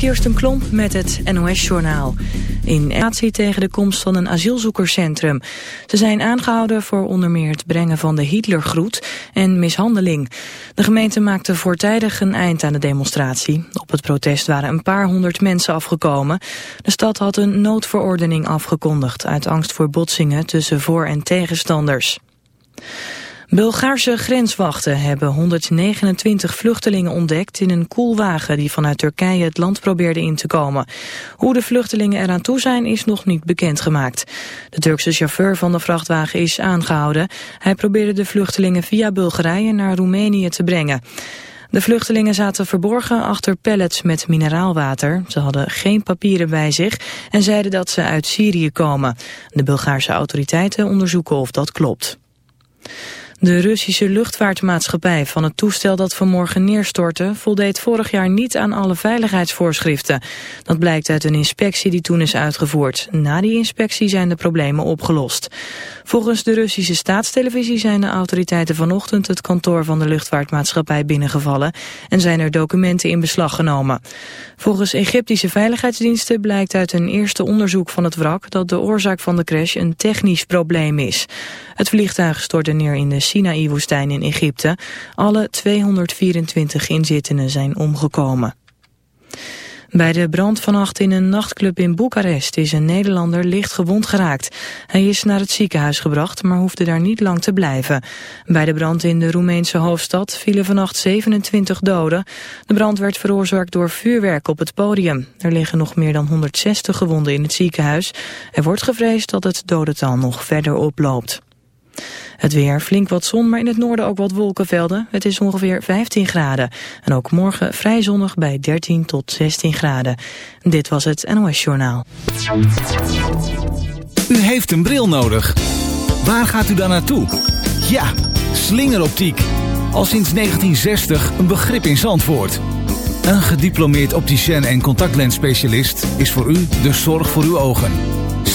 Kirsten Klomp met het NOS-journaal. In actie tegen de komst van een asielzoekerscentrum. Ze zijn aangehouden voor onder meer het brengen van de Hitlergroet en mishandeling. De gemeente maakte voortijdig een eind aan de demonstratie. Op het protest waren een paar honderd mensen afgekomen. De stad had een noodverordening afgekondigd uit angst voor botsingen tussen voor- en tegenstanders. Bulgaarse grenswachten hebben 129 vluchtelingen ontdekt in een koelwagen die vanuit Turkije het land probeerde in te komen. Hoe de vluchtelingen eraan toe zijn is nog niet bekendgemaakt. De Turkse chauffeur van de vrachtwagen is aangehouden. Hij probeerde de vluchtelingen via Bulgarije naar Roemenië te brengen. De vluchtelingen zaten verborgen achter pallets met mineraalwater. Ze hadden geen papieren bij zich en zeiden dat ze uit Syrië komen. De Bulgaarse autoriteiten onderzoeken of dat klopt. De Russische luchtvaartmaatschappij van het toestel dat vanmorgen neerstortte voldeed vorig jaar niet aan alle veiligheidsvoorschriften. Dat blijkt uit een inspectie die toen is uitgevoerd. Na die inspectie zijn de problemen opgelost. Volgens de Russische staatstelevisie zijn de autoriteiten vanochtend het kantoor van de luchtvaartmaatschappij binnengevallen en zijn er documenten in beslag genomen. Volgens Egyptische veiligheidsdiensten blijkt uit een eerste onderzoek van het wrak dat de oorzaak van de crash een technisch probleem is. Het vliegtuig stortte neer in de Sinaï-woestijn in Egypte. Alle 224 inzittenden zijn omgekomen. Bij de brand vannacht in een nachtclub in Boekarest is een Nederlander licht gewond geraakt. Hij is naar het ziekenhuis gebracht, maar hoefde daar niet lang te blijven. Bij de brand in de Roemeense hoofdstad vielen vannacht 27 doden. De brand werd veroorzaakt door vuurwerk op het podium. Er liggen nog meer dan 160 gewonden in het ziekenhuis. Er wordt gevreesd dat het dodental nog verder oploopt. Het weer, flink wat zon, maar in het noorden ook wat wolkenvelden. Het is ongeveer 15 graden. En ook morgen vrij zonnig bij 13 tot 16 graden. Dit was het NOS Journaal. U heeft een bril nodig. Waar gaat u dan naartoe? Ja, slingeroptiek. Al sinds 1960 een begrip in Zandvoort. Een gediplomeerd opticien en contactlensspecialist is voor u de zorg voor uw ogen.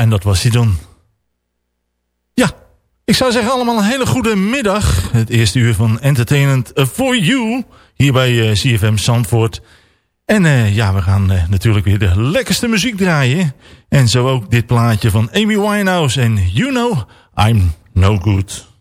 En dat was hij dan. Ja, ik zou zeggen allemaal een hele goede middag. Het eerste uur van Entertainment for You. Hier bij eh, CFM Zandvoort. En eh, ja, we gaan eh, natuurlijk weer de lekkerste muziek draaien. En zo ook dit plaatje van Amy Winehouse. En You Know I'm No Good.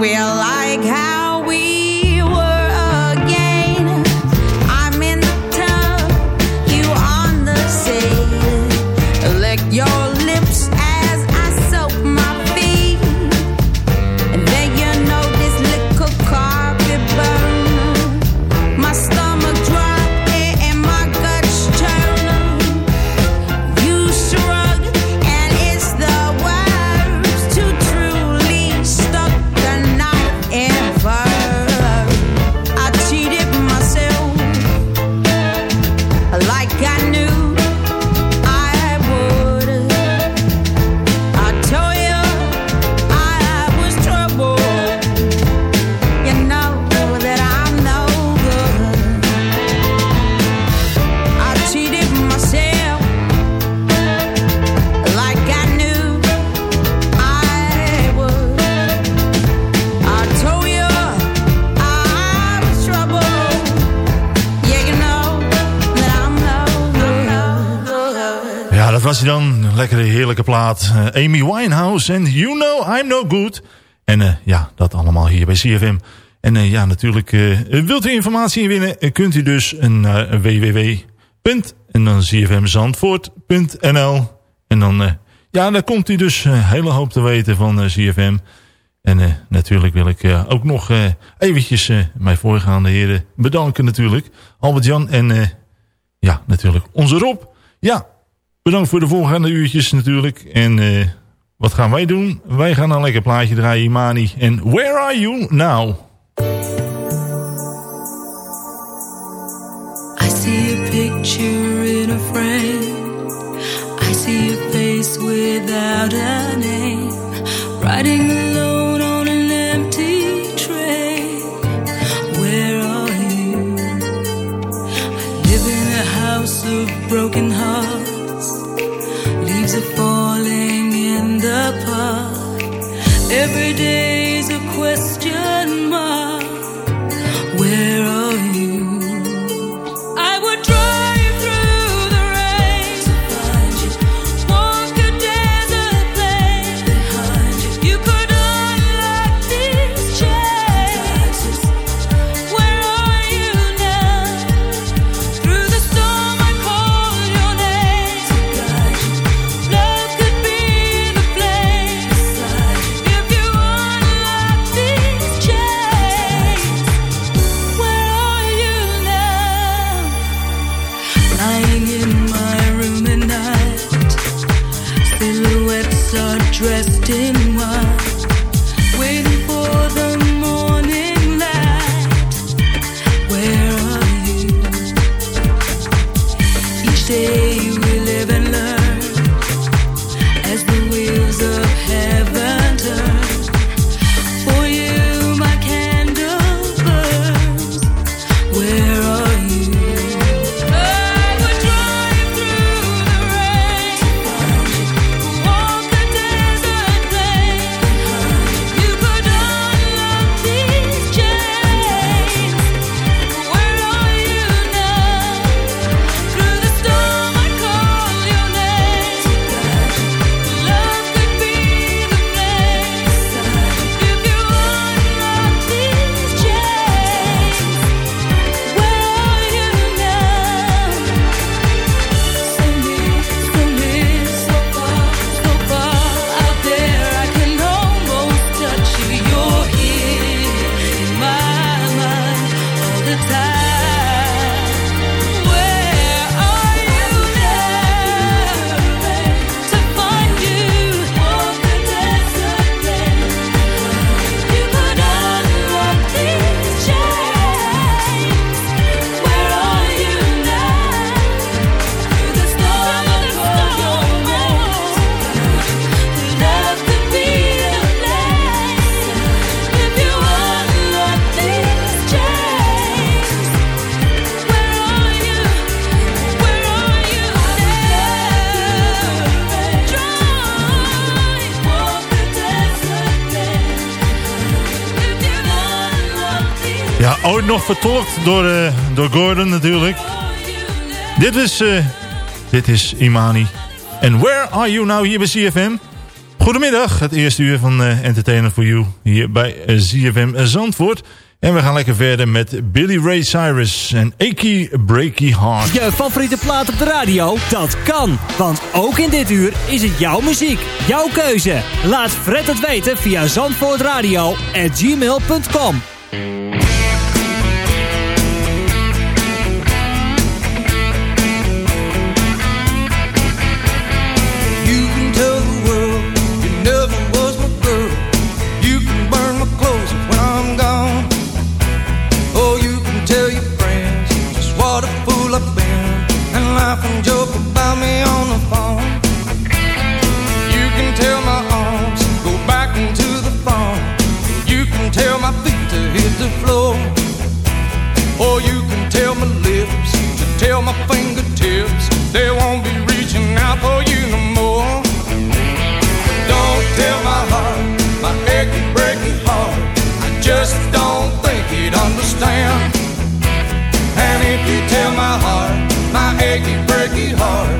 We're like heerlijke plaat. Eh, Amy Winehouse en You Know I'm No Good. En eh, ja, dat allemaal hier bij CFM. En eh, ja, natuurlijk, wilt u informatie winnen, kunt u dus naar www. En dan cfmzandvoort.nl. En dan, ja, daar komt u dus een hele hoop te weten van CFM. En natuurlijk wil ik ook nog eventjes mijn voorgaande heren bedanken natuurlijk. Albert-Jan en ja, natuurlijk onze Rob. Ja, Bedankt voor de voorgaande uurtjes natuurlijk. En eh, wat gaan wij doen? Wij gaan een lekker plaatje draaien, Imani. En Where Are You Now? I see a picture in a frame. I see a face without a name. Writing vertolkt door, eh, door Gordon natuurlijk. Dit is, eh, dit is Imani. En Where Are You Now hier bij ZFM? Goedemiddag, het eerste uur van uh, Entertainer for You hier bij ZFM Zandvoort. En we gaan lekker verder met Billy Ray Cyrus en Achy Breaky Heart. Je favoriete plaat op de radio? Dat kan, want ook in dit uur is het jouw muziek, jouw keuze. Laat Fred het weten via zandvoortradio@gmail.com. joke about me on the phone. You can tell my arms go back into the. You can tell my feet to hit the floor. Or you can tell my lips to tell my fingertips they won't be reaching out for you no more. Don't tell my heart, my achy, breaky heart. I just don't think he'd understand. And if you tell my heart, my Turkey Heart.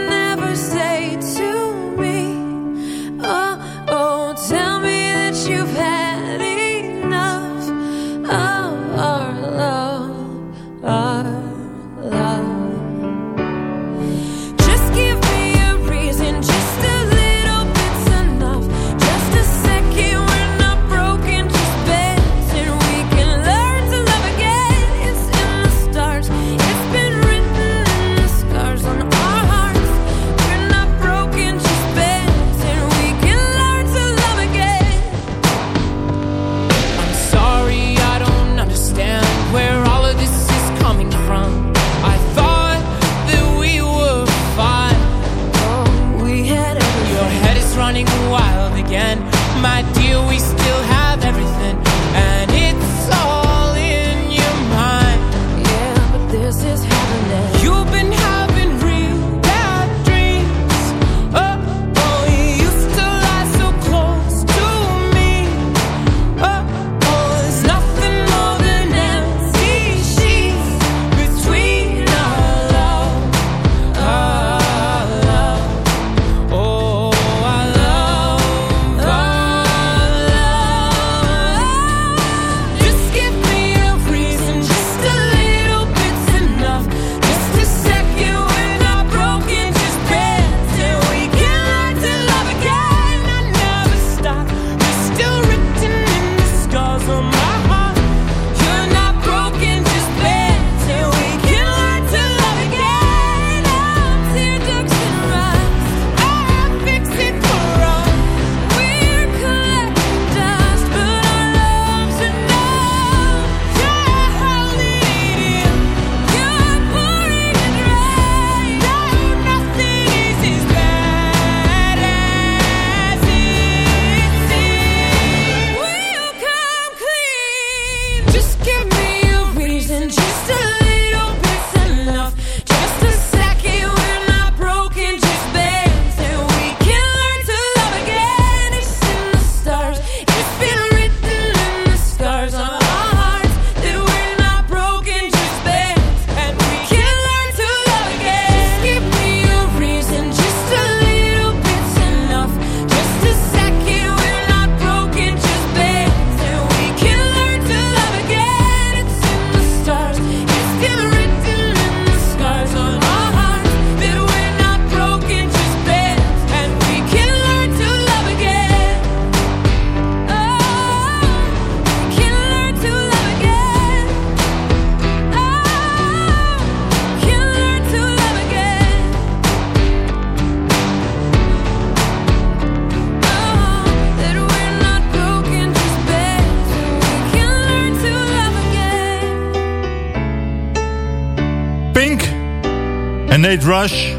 Rush.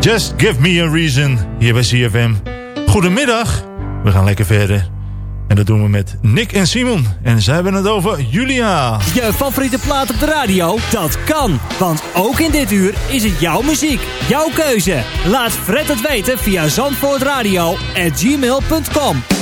Just Give Me A Reason, hier bij CFM. Goedemiddag, we gaan lekker verder. En dat doen we met Nick en Simon. En zij hebben het over Julia. Je favoriete plaat op de radio? Dat kan. Want ook in dit uur is het jouw muziek. Jouw keuze. Laat Fred het weten via zandvoortradio.gmail.com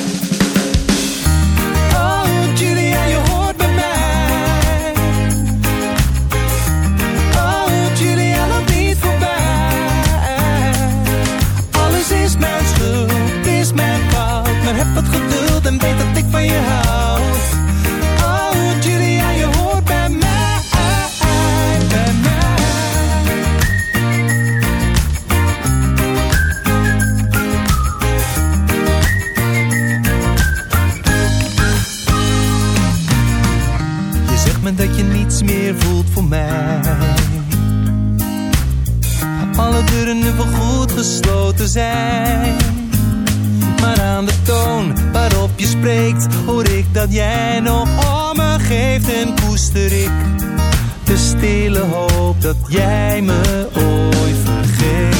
Maar aan de toon waarop je spreekt, hoor ik dat jij nog om me geeft en koester ik de stille hoop dat jij me ooit vergeet.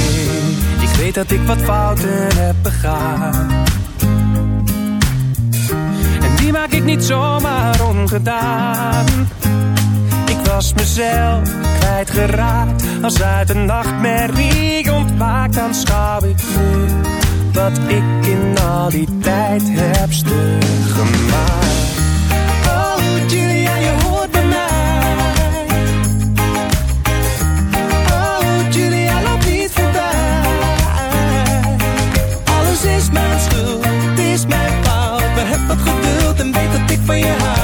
Ik weet dat ik wat fouten heb begaan. En die maak ik niet zomaar ongedaan. Was mezelf kwijtgeraakt. Als uit een nachtmerrie ontwaakt, dan schouw ik nu wat ik in al die tijd heb gemaakt. Oh, Julia, je hoort bij mij. Oh, Julia, loop niet voorbij. Alles is mijn schuld, het is mijn fout. Maar heb wat geduld en weet dat ik van je houd.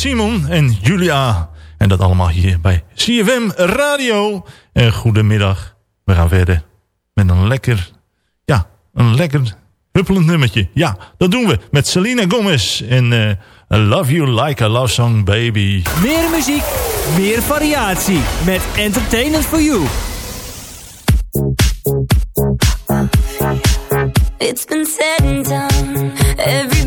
Simon en Julia. En dat allemaal hier bij CFM Radio. En goedemiddag. We gaan verder met een lekker, ja, een lekker huppelend nummertje. Ja, dat doen we met Selena Gomez en eh, I Love You Like a Love Song Baby. Meer muziek, meer variatie. Met Entertainment for You. It's been said and done. Every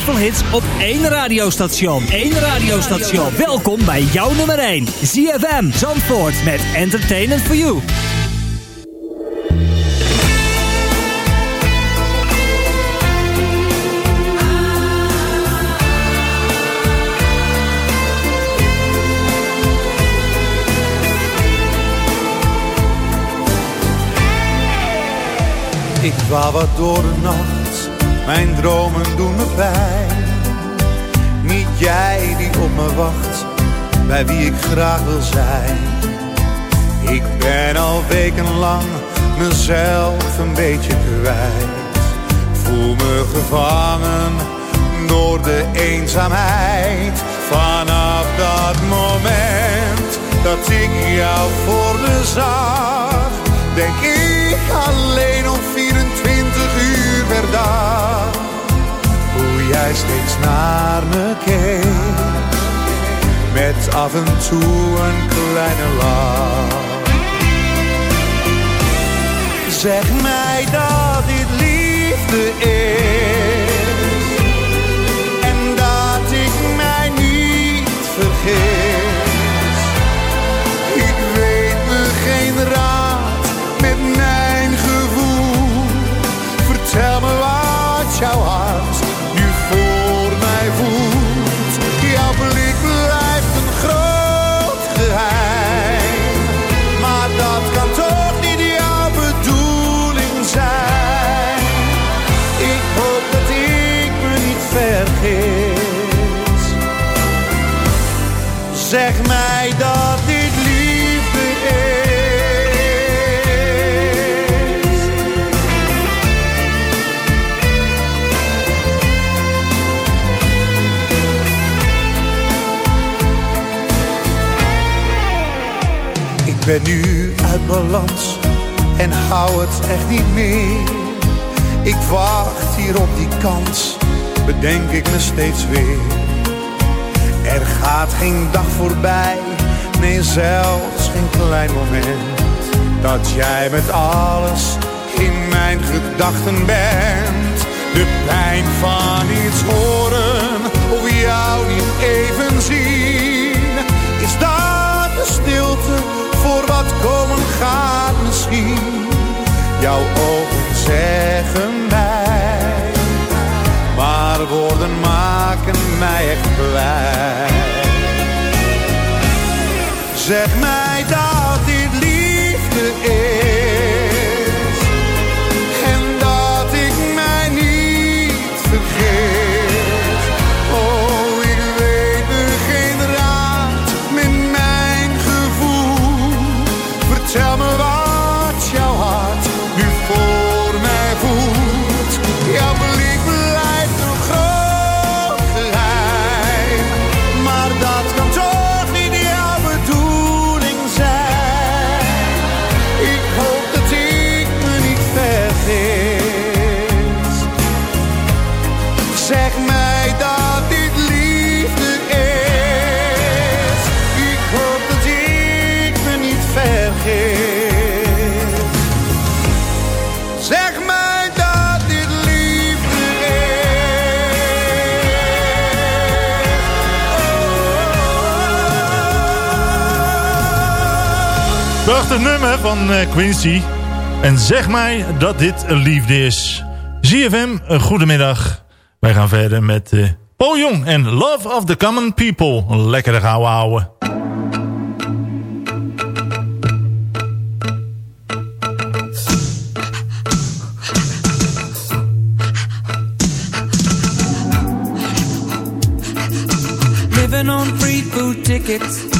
zoveel hits op één radiostation. Eén radiostation. Welkom bij jouw nummer 1. ZFM Zandvoort met Entertainment for You. Ik dwaal wat door de nacht, mijn dromen doen me pijn. Niet jij die op me wacht, bij wie ik graag wil zijn. Ik ben al wekenlang mezelf een beetje kwijt. Voel me gevangen door de eenzaamheid. Vanaf dat moment dat ik jou voor me zag, denk ik alleen om 24 uur per dag. Steeds naar me keek, met af en toe een kleine lach. Zeg mij dat dit liefde is Zeg mij dat dit liefde is. Ik ben nu uit balans en hou het echt niet meer. Ik wacht hier op die kans, bedenk ik me steeds weer. Er gaat geen dag voorbij, nee zelfs geen klein moment. Dat jij met alles in mijn gedachten bent. De pijn van iets horen of jou niet even zien. Is dat de stilte voor wat komen gaat misschien? Jouw ogen zeggen mij maar woorden maken mij echt blij. Zeg mij dat dit van eh, Quincy. En zeg mij dat dit liefde is. ZFM, een goedemiddag. Wij gaan verder met eh Paul Jong en Love of the Common People. Een lekkere gouden ouwe. Living on free food tickets.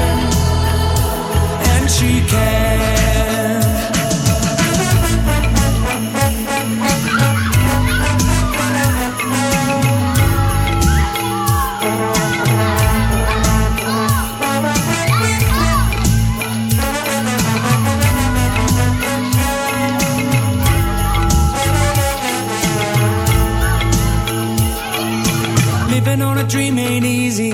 She can. Living on a dream ain't easy,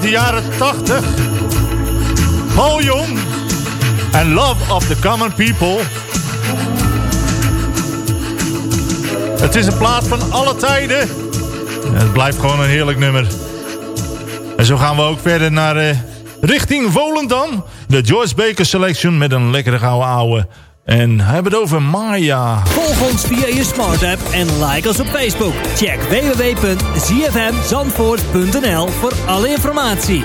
de jaren 80. Paul Jong en Love of the Common People. Het is een plaat van alle tijden. En het blijft gewoon een heerlijk nummer. En zo gaan we ook verder naar eh, richting Volendam. De Joyce Baker Selection met een lekkere gouden ouwe. En hebben het over Maya. Volg ons via je smart app en like ons op Facebook. Check www.zfmzandvoort.nl voor alle informatie.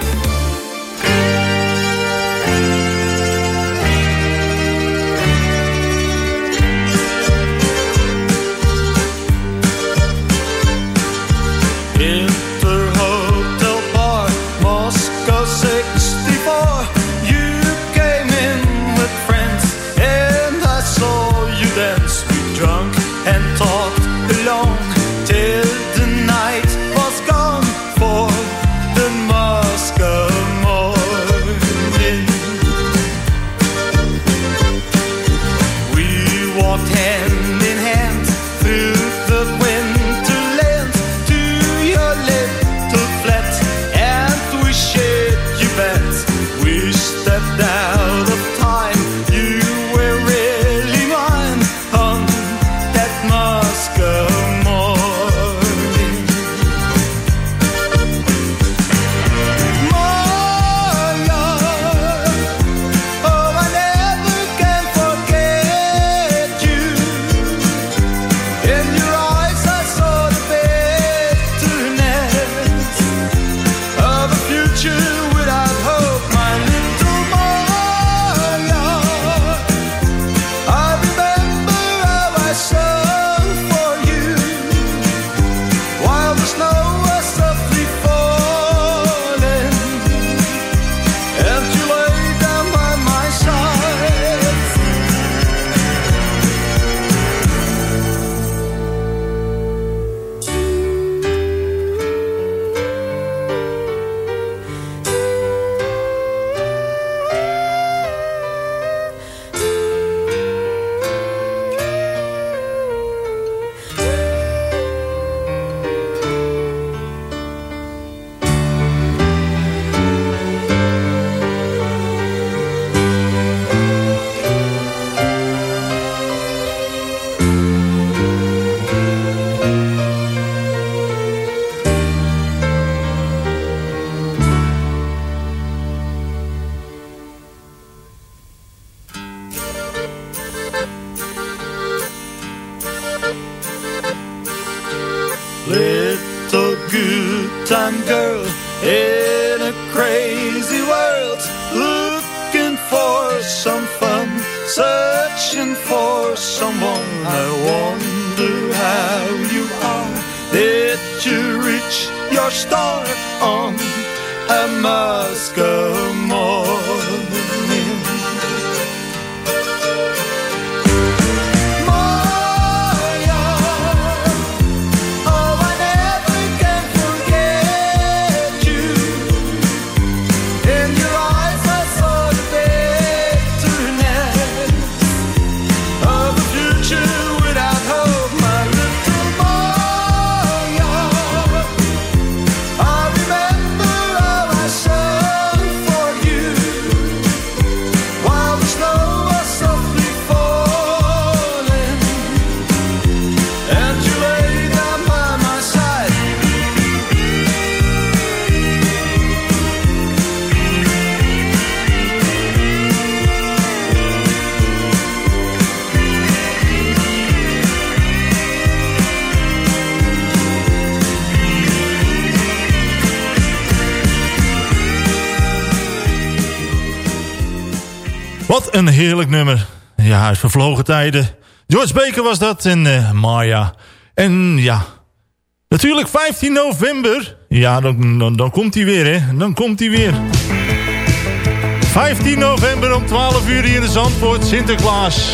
Searching for someone. I wonder how you are. Did you reach your star on a Moscow een heerlijk nummer. Ja, uit vervlogen tijden. George Baker was dat en eh, Maya. En ja, natuurlijk 15 november. Ja, dan, dan, komt hij weer, hè. Dan komt hij weer. 15 november om 12 uur hier in Zandvoort, Sinterklaas.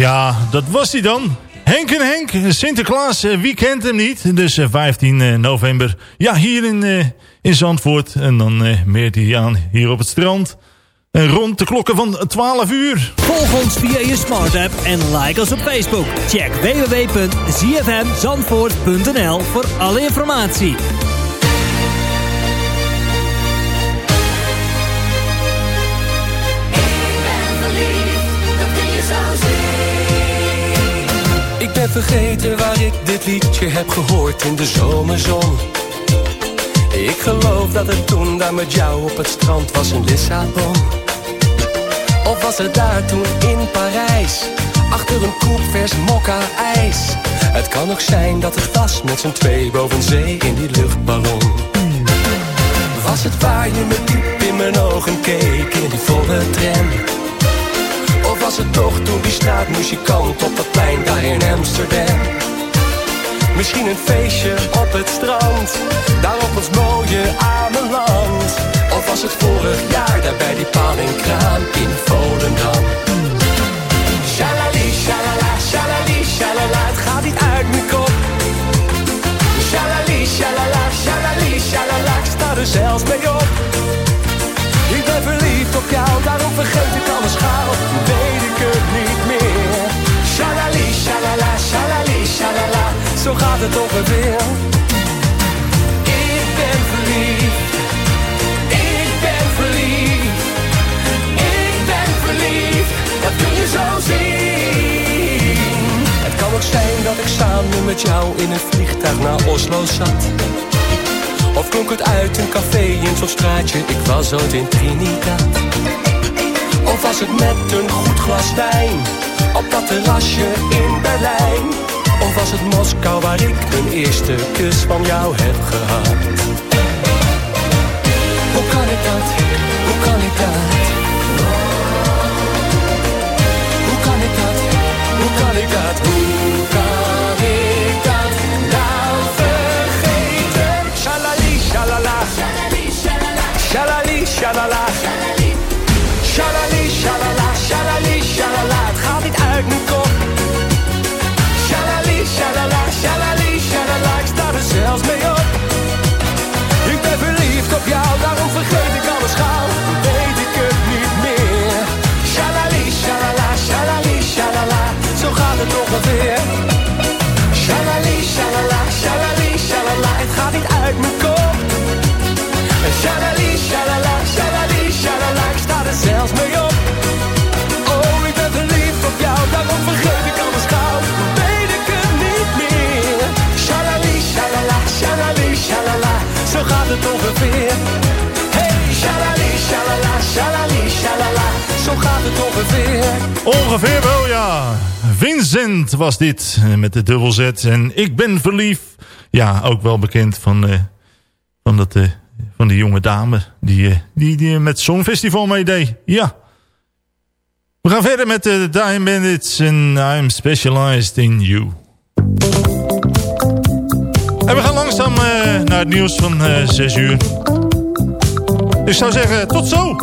Ja, dat was hij dan. Henk en Henk, Sinterklaas, eh, wie kent hem niet? Dus eh, 15 eh, november, ja, hier in, eh, in Zandvoort. En dan eh, meert hij aan hier op het strand. En rond de klokken van 12 uur. Volg ons via je smart app en like ons op Facebook. Check www.zfmzandvoort.nl voor alle informatie. Vergeten waar ik dit liedje heb gehoord in de zomerzon. Ik geloof dat het toen daar met jou op het strand was in Lissabon. Of was het daar toen in Parijs, achter een koep vers mokka ijs. Het kan ook zijn dat het was met z'n twee boven zee in die luchtballon. Was het waar je me diep in mijn ogen keek in die volle tram? Was het toch toen die straatmuzikant op dat plein daar in Amsterdam? Misschien een feestje op het strand, daar op ons mooie Ameland. Of was het vorig jaar daar bij die paal en kraan in Volendam? Shalali, shalala, shalali, shalala, het gaat niet uit mijn kop. Shalali, shalala, shalali, shalala, ik sta er zelfs mee op. Ik ben verliefd op jou, daarom vergeet ik alles gauw. Zo gaat het ongeveer. Ik ben verliefd. Ik ben verliefd. Ik ben verliefd. Dat kun je zo zien. Het kan ook zijn dat ik samen met jou in een vliegtuig naar Oslo zat. Of klonk het uit een café in zo'n straatje, ik was ooit in Trinidad. Of was het met een goed glas wijn, op dat terrasje in Berlijn. Of was het Moskou waar ik mijn eerste kus van jou heb gehad. Hoe kan ik dat, hoe kan ik dat? Uit mijn kop. Shalali, shalala, shalali, shalala. Ik sta er zelfs mee op. Oh, ik ben verliefd op jou, daarom vergeet ik alles gauw. Weet ik het niet meer. Shalali, shalala, shalali, shalala. Zo gaat het ongeveer. Hey, shalali, shalala, shalali, shalala. Zo gaat het ongeveer. Ongeveer wel, ja. Vincent was dit, eh, met de dubbel Z. En ik ben verliefd. Ja, ook wel bekend van, eh, van, dat, eh, van die jonge dame die, eh, die, die met Songfestival meedeed. Ja. We gaan verder met de Diamond Bandits en I'm Specialized in You. En we gaan langzaam naar het nieuws van eh 6 uur. Ik zou zeggen, tot zo!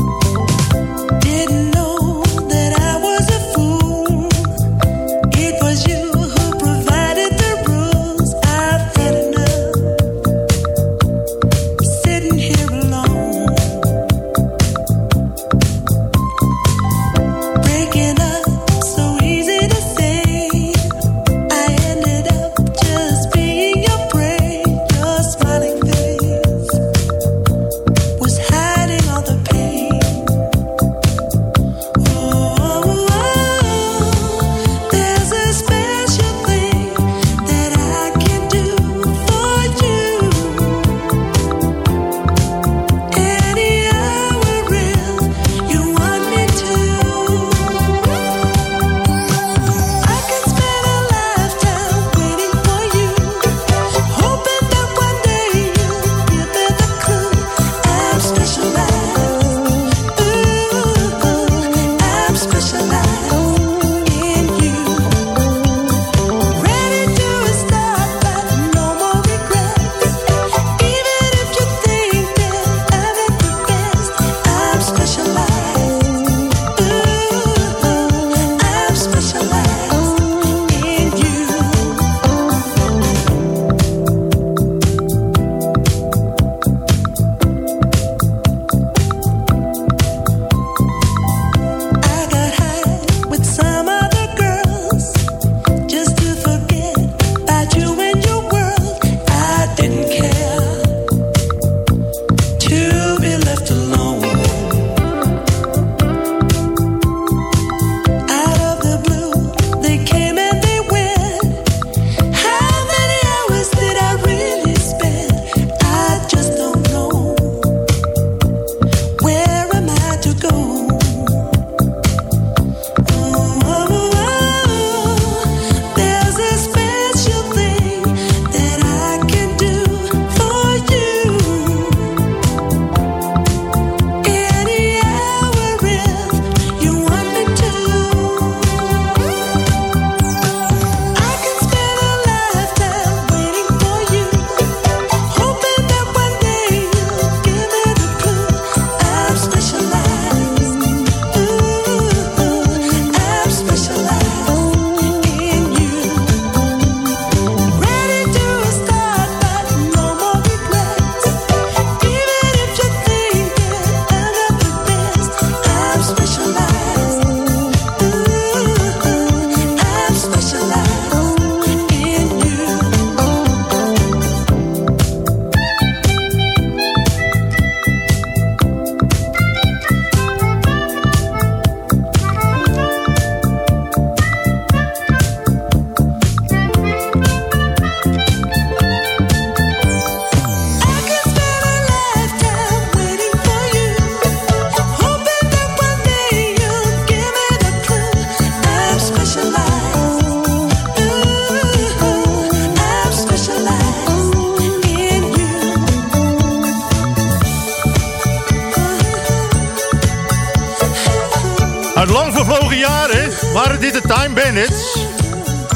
Dit de Time Bandits.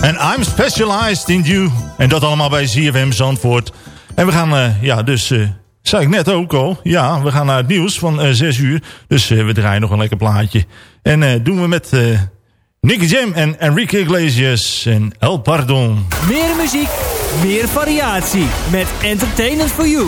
En I'm specialized in you. En dat allemaal bij ZFM Zandvoort. En we gaan, eh, ja, dus... eh zei ik net ook al. Ja, we gaan naar het nieuws van eh 6 uur. Dus we draaien nog een lekker plaatje. En doen we met Nicky Jam en Enrique Iglesias en El Pardon. Meer muziek, meer variatie. Met Entertainment for You.